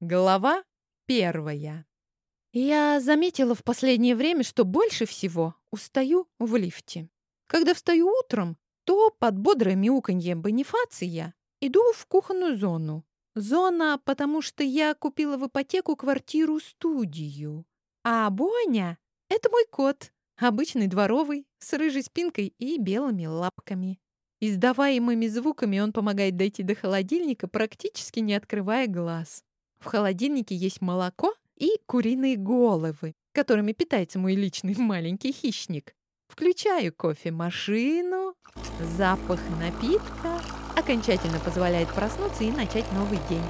Глава первая. Я заметила в последнее время, что больше всего устаю в лифте. Когда встаю утром, то под бодрое мяуканье Бонифация иду в кухонную зону. Зона, потому что я купила в ипотеку квартиру-студию. А Боня — это мой кот, обычный дворовый, с рыжей спинкой и белыми лапками. Издаваемыми звуками он помогает дойти до холодильника, практически не открывая глаз. В холодильнике есть молоко и куриные головы, которыми питается мой личный маленький хищник. Включаю кофемашину, запах напитка окончательно позволяет проснуться и начать новый день.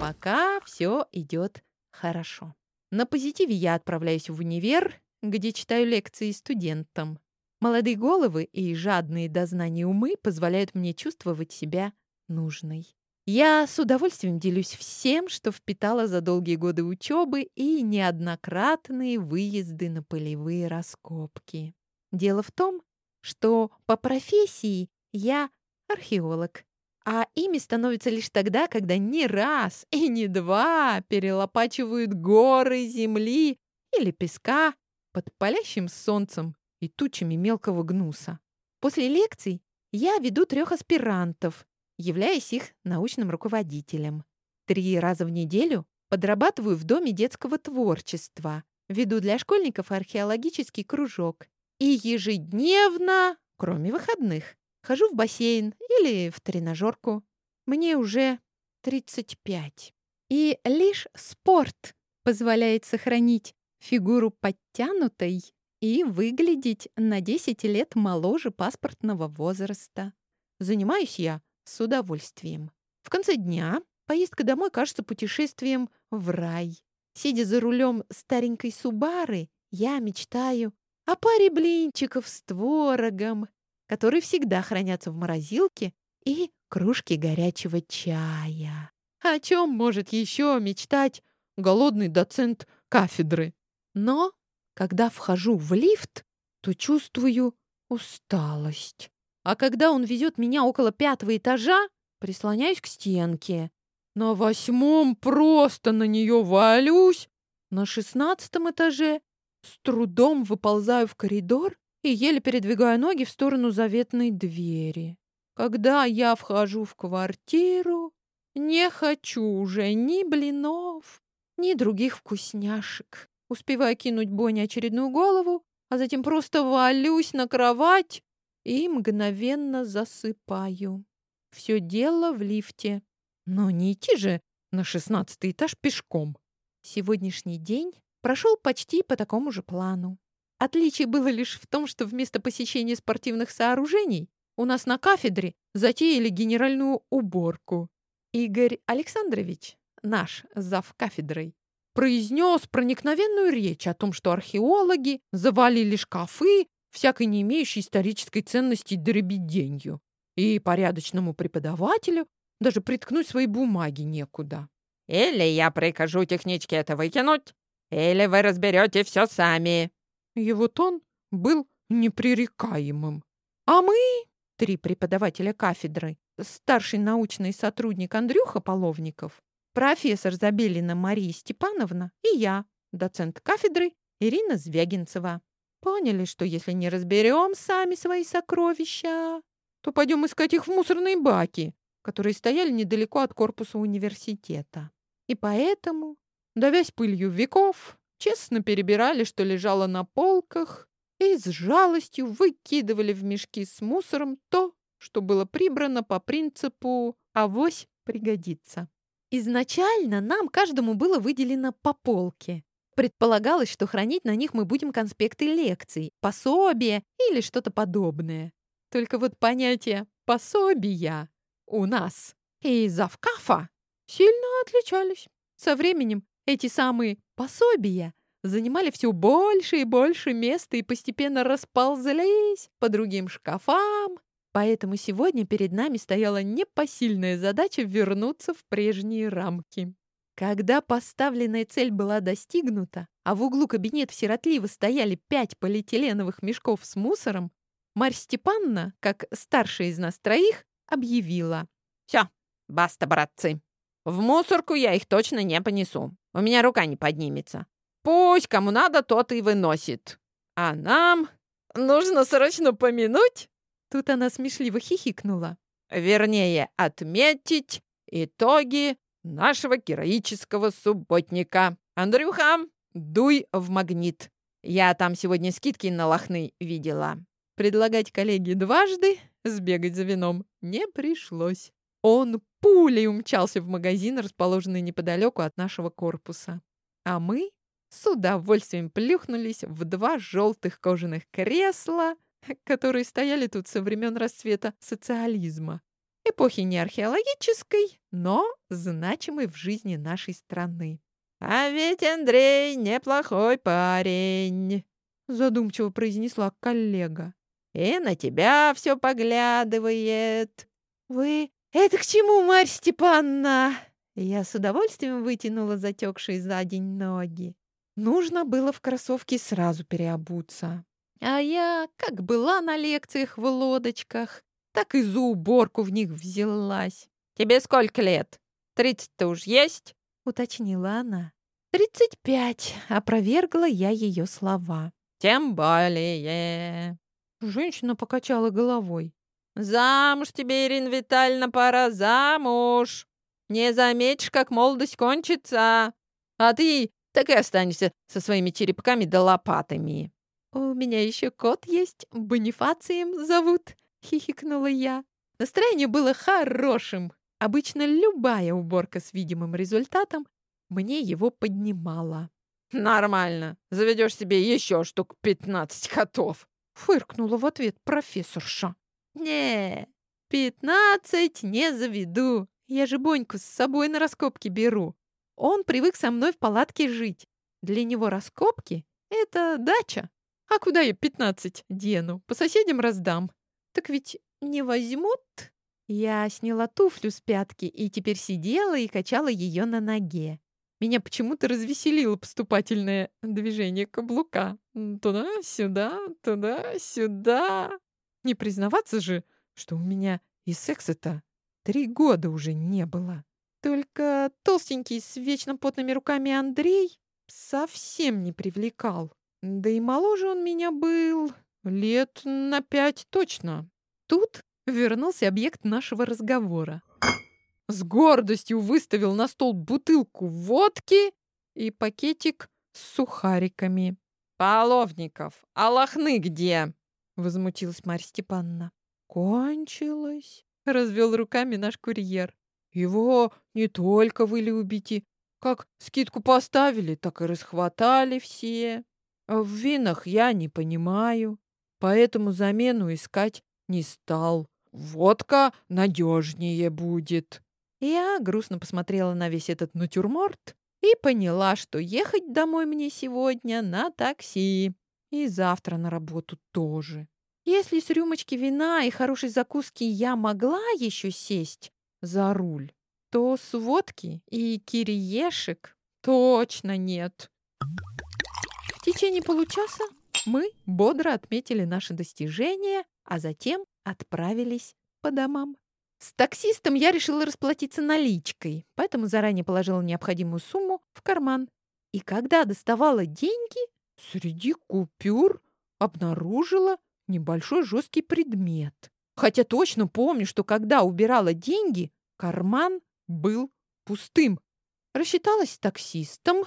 Пока все идет хорошо. На позитиве я отправляюсь в универ, где читаю лекции студентам. Молодые головы и жадные до знаний умы позволяют мне чувствовать себя нужной. Я с удовольствием делюсь всем, что впитала за долгие годы учебы и неоднократные выезды на полевые раскопки. Дело в том, что по профессии я археолог, а ими становится лишь тогда, когда не раз и не два перелопачивают горы земли или песка под палящим солнцем и тучами мелкого гнуса. После лекций я веду трех аспирантов, являясь их научным руководителем. Три раза в неделю подрабатываю в Доме детского творчества, веду для школьников археологический кружок и ежедневно, кроме выходных, хожу в бассейн или в тренажерку. Мне уже 35. И лишь спорт позволяет сохранить фигуру подтянутой и выглядеть на 10 лет моложе паспортного возраста. Занимаюсь я с удовольствием. В конце дня поездка домой кажется путешествием в рай. Сидя за рулем старенькой Субары, я мечтаю о паре блинчиков с творогом, которые всегда хранятся в морозилке, и кружке горячего чая. О чем может еще мечтать голодный доцент кафедры? Но, когда вхожу в лифт, то чувствую усталость. А когда он везет меня около пятого этажа, прислоняюсь к стенке. На восьмом просто на нее валюсь. На шестнадцатом этаже с трудом выползаю в коридор и еле передвигаю ноги в сторону заветной двери. Когда я вхожу в квартиру, не хочу уже ни блинов, ни других вкусняшек. Успеваю кинуть Боне очередную голову, а затем просто валюсь на кровать и мгновенно засыпаю. Все дело в лифте. Но не идти же на шестнадцатый этаж пешком. Сегодняшний день прошел почти по такому же плану. Отличие было лишь в том, что вместо посещения спортивных сооружений у нас на кафедре затеяли генеральную уборку. Игорь Александрович, наш зав кафедрой, произнес проникновенную речь о том, что археологи завалили шкафы всякой не имеющей исторической ценности дребеденью. И порядочному преподавателю даже приткнуть свои бумаги некуда. «Или я прикажу техничке это выкинуть, или вы разберете все сами». Его тон был непререкаемым. А мы, три преподавателя кафедры, старший научный сотрудник Андрюха Половников, профессор Забелина Мария Степановна и я, доцент кафедры Ирина Звягинцева, Поняли, что если не разберем сами свои сокровища, то пойдем искать их в мусорные баки, которые стояли недалеко от корпуса университета. И поэтому, давясь пылью веков, честно перебирали, что лежало на полках, и с жалостью выкидывали в мешки с мусором то, что было прибрано по принципу «авось пригодится». Изначально нам каждому было выделено по полке, Предполагалось, что хранить на них мы будем конспекты лекций, пособия или что-то подобное. Только вот понятие «пособия» у нас и завкафа сильно отличались. Со временем эти самые пособия занимали все больше и больше места и постепенно расползлись по другим шкафам. Поэтому сегодня перед нами стояла непосильная задача вернуться в прежние рамки. Когда поставленная цель была достигнута, а в углу кабинета сиротливо стояли пять полиэтиленовых мешков с мусором, Марь Степановна, как старшая из нас троих, объявила. «Все, баста, братцы. В мусорку я их точно не понесу. У меня рука не поднимется. Пусть кому надо, тот и выносит. А нам нужно срочно помянуть. Тут она смешливо хихикнула. Вернее, отметить итоги нашего героического субботника. Андрюха, дуй в магнит. Я там сегодня скидки на лохны видела. Предлагать коллеге дважды сбегать за вином не пришлось. Он пулей умчался в магазин, расположенный неподалеку от нашего корпуса. А мы с удовольствием плюхнулись в два желтых кожаных кресла, которые стояли тут со времен расцвета социализма. Эпохи не археологической, но значимой в жизни нашей страны. «А ведь Андрей неплохой парень», — задумчиво произнесла коллега. «И на тебя все поглядывает». «Вы это к чему, Марья Степановна?» Я с удовольствием вытянула затекшие за день ноги. Нужно было в кроссовки сразу переобуться. А я, как была на лекциях в лодочках, так и за уборку в них взялась. «Тебе сколько лет? Тридцать-то уж есть?» — уточнила она. «Тридцать пять», — опровергла я ее слова. «Тем более...» Женщина покачала головой. «Замуж тебе, Ирина Витальевна, пора замуж. Не заметишь, как молодость кончится. А ты так и останешься со своими черепками да лопатами». «У меня еще кот есть, Бонифацием зовут», — хихикнула я. Настроение было хорошим. Обычно любая уборка с видимым результатом мне его поднимала. «Нормально. Заведешь себе еще штук пятнадцать котов», — фыркнула в ответ профессорша. «Не, пятнадцать не заведу. Я же Боньку с собой на раскопки беру. Он привык со мной в палатке жить. Для него раскопки — это дача. А куда я пятнадцать дену? По соседям раздам. Так ведь не возьмут?» Я сняла туфлю с пятки и теперь сидела и качала ее на ноге. Меня почему-то развеселило поступательное движение каблука. Туда-сюда, туда-сюда. Не признаваться же, что у меня и секса-то три года уже не было. Только толстенький с вечно потными руками Андрей совсем не привлекал. Да и моложе он меня был лет на пять точно. Тут вернулся объект нашего разговора. С гордостью выставил на стол бутылку водки и пакетик с сухариками. «Половников, а лохны где?» — возмутилась Марья Степановна. «Кончилось», — развел руками наш курьер. «Его не только вы любите. Как скидку поставили, так и расхватали все. В винах я не понимаю, поэтому замену искать не стал. Водка надежнее будет. Я грустно посмотрела на весь этот натюрморт и поняла, что ехать домой мне сегодня на такси. И завтра на работу тоже. Если с рюмочки вина и хорошей закуски я могла еще сесть за руль, то с водки и кириешек точно нет. В течение получаса мы бодро отметили наши достижения, а затем отправились по домам. С таксистом я решила расплатиться наличкой, поэтому заранее положила необходимую сумму в карман. И когда доставала деньги, среди купюр обнаружила небольшой жесткий предмет. Хотя точно помню, что когда убирала деньги, карман был пустым. Рассчиталась с таксистом,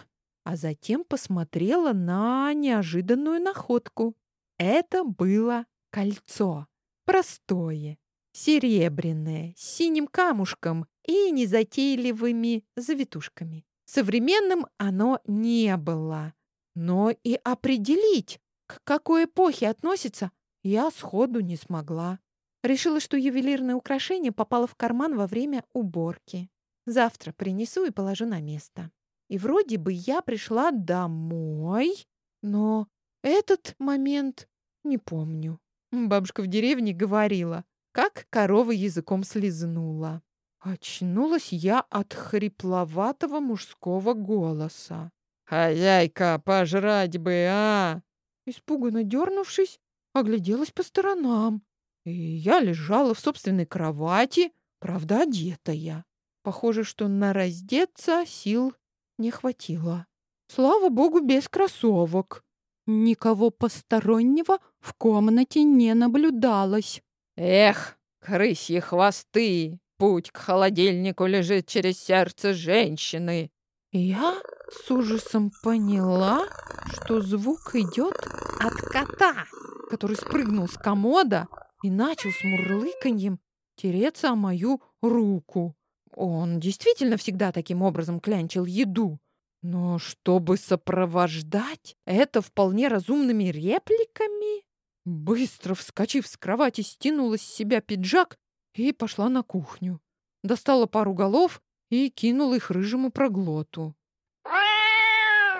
а затем посмотрела на неожиданную находку. Это было кольцо. Простое, серебряное, с синим камушком и незатейливыми завитушками. Современным оно не было. Но и определить, к какой эпохе относится, я сходу не смогла. Решила, что ювелирное украшение попало в карман во время уборки. Завтра принесу и положу на место. И вроде бы я пришла домой, но этот момент не помню. Бабушка в деревне говорила, как корова языком слезнула. Очнулась я от хрипловатого мужского голоса. «Хозяйка, пожрать бы, а!» Испуганно дернувшись, огляделась по сторонам. И я лежала в собственной кровати, правда, одетая. Похоже, что на раздеться сил не хватило. Слава богу, без кроссовок. Никого постороннего в комнате не наблюдалось. Эх, крысьи хвосты! Путь к холодильнику лежит через сердце женщины. Я с ужасом поняла, что звук идет от кота, который спрыгнул с комода и начал с мурлыканьем тереться о мою руку. Он действительно всегда таким образом клянчил еду. Но чтобы сопровождать это вполне разумными репликами... Быстро вскочив с кровати, стянула с себя пиджак и пошла на кухню. Достала пару голов и кинула их рыжему проглоту.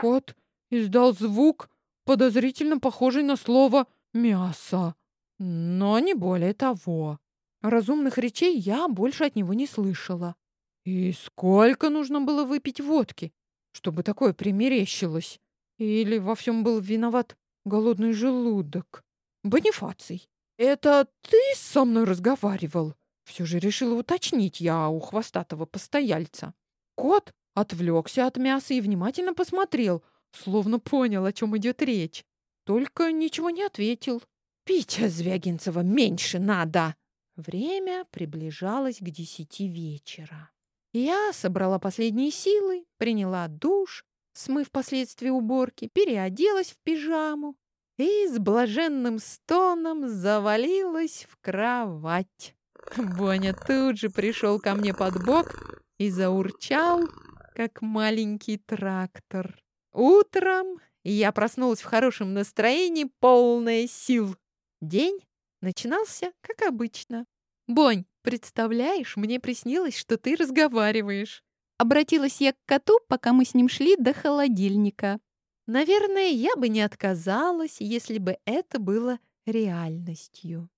Кот издал звук, подозрительно похожий на слово «мясо», но не более того. Разумных речей я больше от него не слышала. И сколько нужно было выпить водки, чтобы такое примерещилось? Или во всем был виноват голодный желудок? Бонифаций, это ты со мной разговаривал? Все же решила уточнить я у хвостатого постояльца. Кот отвлекся от мяса и внимательно посмотрел, словно понял, о чем идет речь. Только ничего не ответил. «Пить, Звягинцева, меньше надо!» Время приближалось к десяти вечера. Я собрала последние силы, приняла душ, смыв последствия уборки, переоделась в пижаму и с блаженным стоном завалилась в кровать. Боня тут же пришел ко мне под бок и заурчал, как маленький трактор. Утром я проснулась в хорошем настроении, полная сил. День начинался, как обычно. «Бонь, представляешь, мне приснилось, что ты разговариваешь». Обратилась я к коту, пока мы с ним шли до холодильника. Наверное, я бы не отказалась, если бы это было реальностью.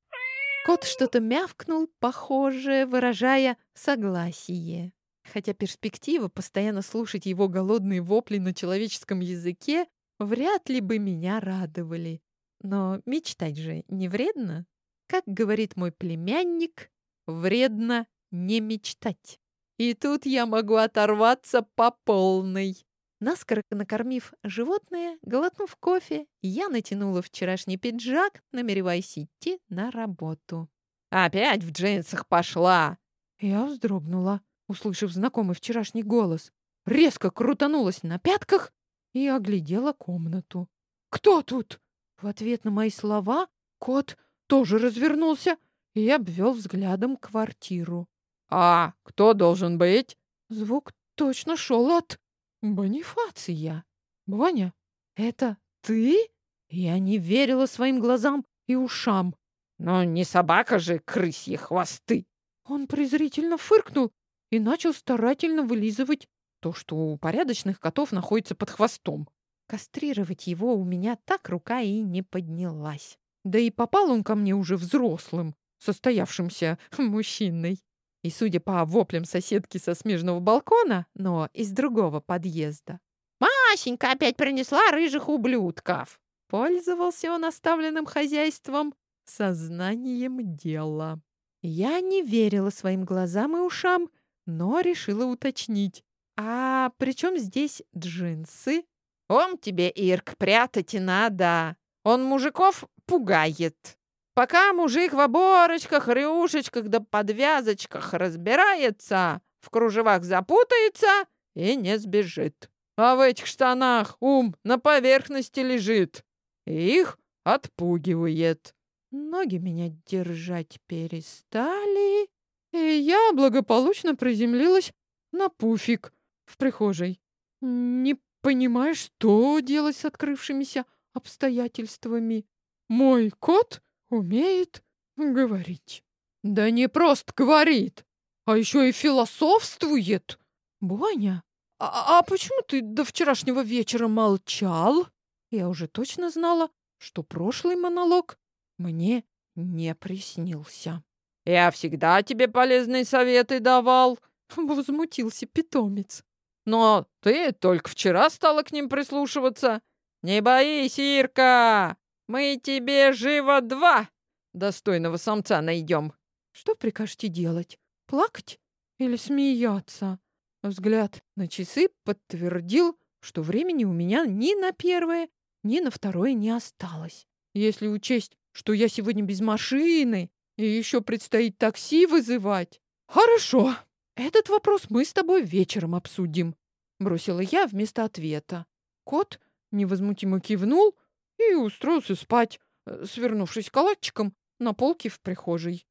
Кот что-то мявкнул, похожее, выражая согласие. Хотя перспектива постоянно слушать его голодные вопли на человеческом языке вряд ли бы меня радовали. Но мечтать же не вредно. Как говорит мой племянник, вредно не мечтать. И тут я могу оторваться по полной. Наскоро накормив животное, глотнув кофе, я натянула вчерашний пиджак, намереваясь идти на работу. «Опять в джинсах пошла!» Я вздрогнула, услышав знакомый вчерашний голос. Резко крутанулась на пятках и оглядела комнату. «Кто тут?» В ответ на мои слова кот тоже развернулся и обвел взглядом квартиру. «А кто должен быть?» Звук точно шел от Бонифация. Боня, это ты? Я не верила своим глазам и ушам. Но не собака же, крысьи хвосты. Он презрительно фыркнул и начал старательно вылизывать то, что у порядочных котов находится под хвостом. Кастрировать его у меня так рука и не поднялась. Да и попал он ко мне уже взрослым, состоявшимся мужчиной. И, судя по воплям соседки со смежного балкона, но из другого подъезда. «Масенька опять принесла рыжих ублюдков!» Пользовался он оставленным хозяйством сознанием дела. Я не верила своим глазам и ушам, но решила уточнить. «А при чем здесь джинсы?» «Он тебе, Ирк, прятать и надо. Он мужиков пугает». Пока мужик в оборочках, рюшечках да подвязочках разбирается, в кружевах запутается и не сбежит. А в этих штанах ум на поверхности лежит. И их отпугивает. Ноги меня держать перестали, и я благополучно приземлилась на пуфик в прихожей. Не понимаю, что делать с открывшимися обстоятельствами. Мой кот умеет говорить. Да не просто говорит, а еще и философствует. Боня, а, а почему ты до вчерашнего вечера молчал? Я уже точно знала, что прошлый монолог мне не приснился. Я всегда тебе полезные советы давал, возмутился питомец. Но ты только вчера стала к ним прислушиваться. Не боись, Ирка, мы тебе живо два достойного самца найдем. Что прикажете делать? Плакать? или смеяться. Взгляд на часы подтвердил, что времени у меня ни на первое, ни на второе не осталось. Если учесть, что я сегодня без машины и еще предстоит такси вызывать. Хорошо, этот вопрос мы с тобой вечером обсудим, бросила я вместо ответа. Кот невозмутимо кивнул и устроился спать, э, свернувшись калачиком на полке в прихожей.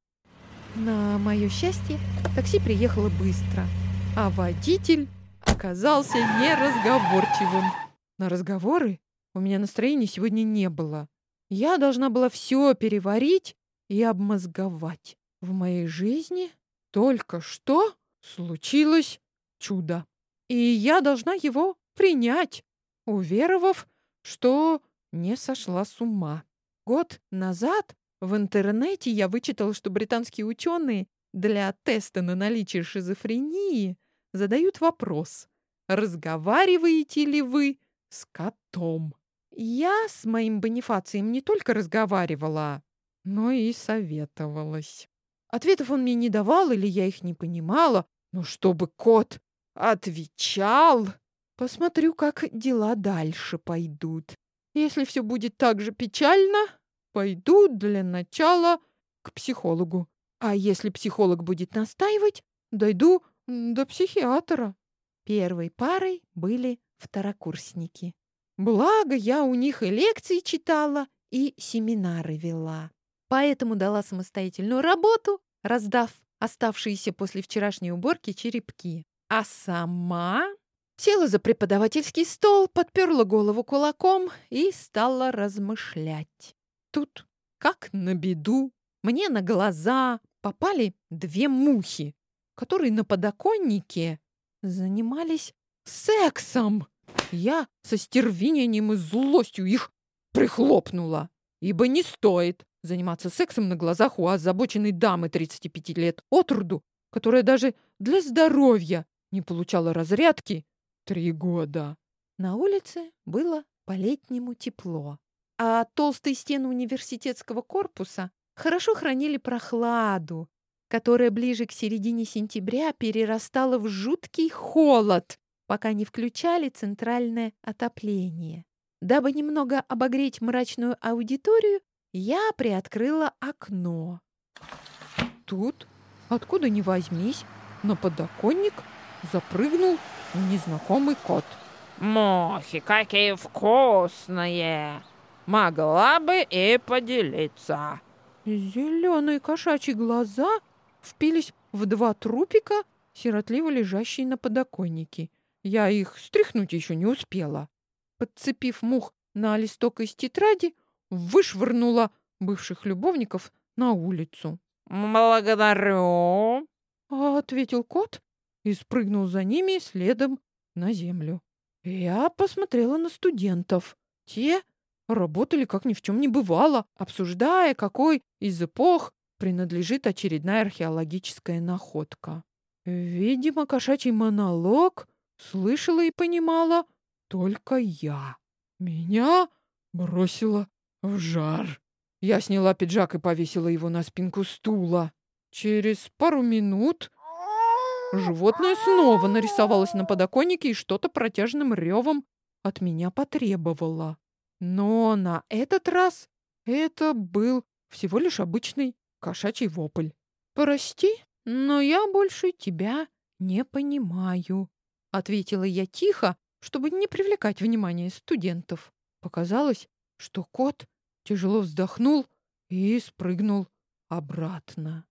На мое счастье, такси приехало быстро, а водитель оказался неразговорчивым. На разговоры у меня настроения сегодня не было. Я должна была все переварить и обмозговать. В моей жизни только что случилось чудо. И я должна его принять, уверовав, что не сошла с ума. Год назад в интернете я вычитала, что британские ученые для теста на наличие шизофрении задают вопрос, разговариваете ли вы с котом? Я с моим Бонифацием не только разговаривала, но и советовалась. Ответов он мне не давал, или я их не понимала, но чтобы кот отвечал, посмотрю, как дела дальше пойдут. Если все будет так же печально, пойду для начала к психологу. А если психолог будет настаивать, дойду до психиатра. Первой парой были второкурсники. Благо, я у них и лекции читала, и семинары вела. Поэтому дала самостоятельную работу, раздав оставшиеся после вчерашней уборки черепки. А сама села за преподавательский стол, подперла голову кулаком и стала размышлять. Тут, как на беду, мне на глаза попали две мухи, которые на подоконнике занимались сексом. Я со стервенением и злостью их прихлопнула, ибо не стоит заниматься сексом на глазах у озабоченной дамы 35 лет от роду, которая даже для здоровья не получала разрядки три года. На улице было по-летнему тепло, а толстые стены университетского корпуса хорошо хранили прохладу, которая ближе к середине сентября перерастала в жуткий холод, пока не включали центральное отопление. Дабы немного обогреть мрачную аудиторию, я приоткрыла окно. Тут, откуда ни возьмись, на подоконник запрыгнул незнакомый кот. «Мухи, какие вкусные! Могла бы и поделиться!» Зеленые кошачьи глаза впились в два трупика, сиротливо лежащие на подоконнике. Я их стряхнуть еще не успела. Подцепив мух на листок из тетради, вышвырнула бывших любовников на улицу. «Благодарю», — ответил кот и спрыгнул за ними следом на землю. Я посмотрела на студентов. Те работали, как ни в чем не бывало, обсуждая, какой из эпох принадлежит очередная археологическая находка. Видимо, кошачий монолог слышала и понимала только я. Меня бросило в жар. Я сняла пиджак и повесила его на спинку стула. Через пару минут животное снова нарисовалось на подоконнике и что-то протяжным ревом от меня потребовало. Но на этот раз это был всего лишь обычный кошачий вопль. «Прости, но я больше тебя не понимаю», — ответила я тихо, чтобы не привлекать внимание студентов. Показалось, что кот тяжело вздохнул и спрыгнул обратно.